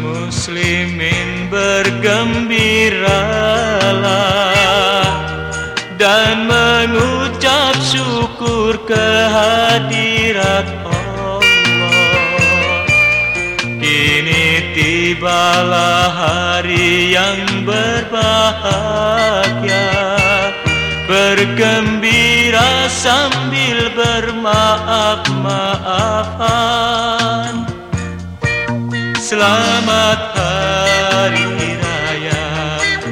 muslimin bergembiralah dan mengucap syukur kehadirat Allah. Kini tibalah hari yang berbahagia. Bergembira sambil bermaaf-maafan Selamat Hari Raya.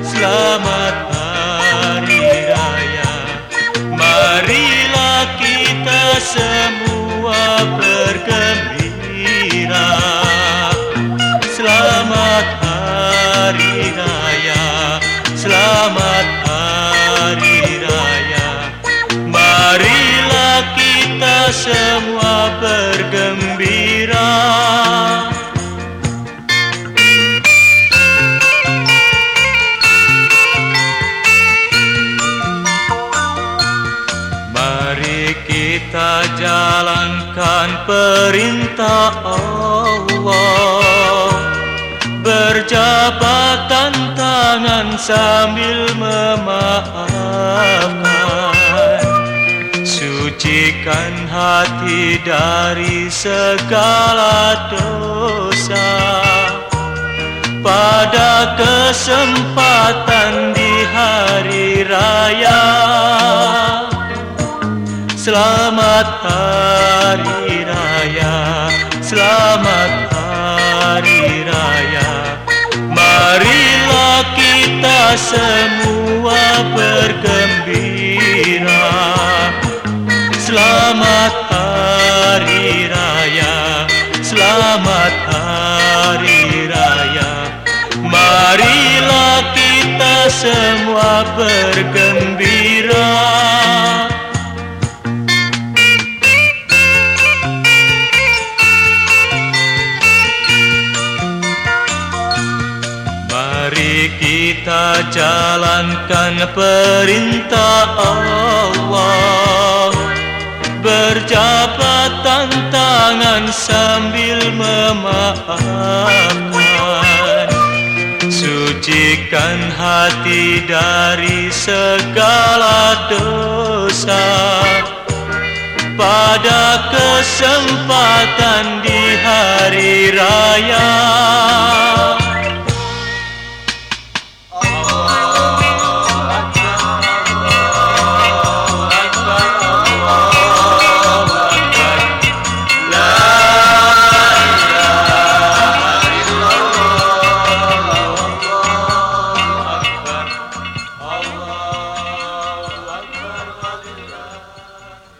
Selamat Hari Raya. Marilah kita semua bergembira. Selamat Hari Raya. Selamat Hari Raya. Marilah kita semua bergembira jalankan perintah Allah. Berjabatan tangan sambil memaafkan. Sucikan hati dari segala dosa. Pada kesempatan di hari raya Selamat Hari Selamat Hari Raya. Marilah kita semua bergembira. Selamat Hari Raya Selamat Hari Raya. Marilah kita semua bergembira kita jalankan perintah Allah. Berjabatan tangan sambil memaafkan. Sucikan hati dari segala dosa. Pada kesempatan di hari raya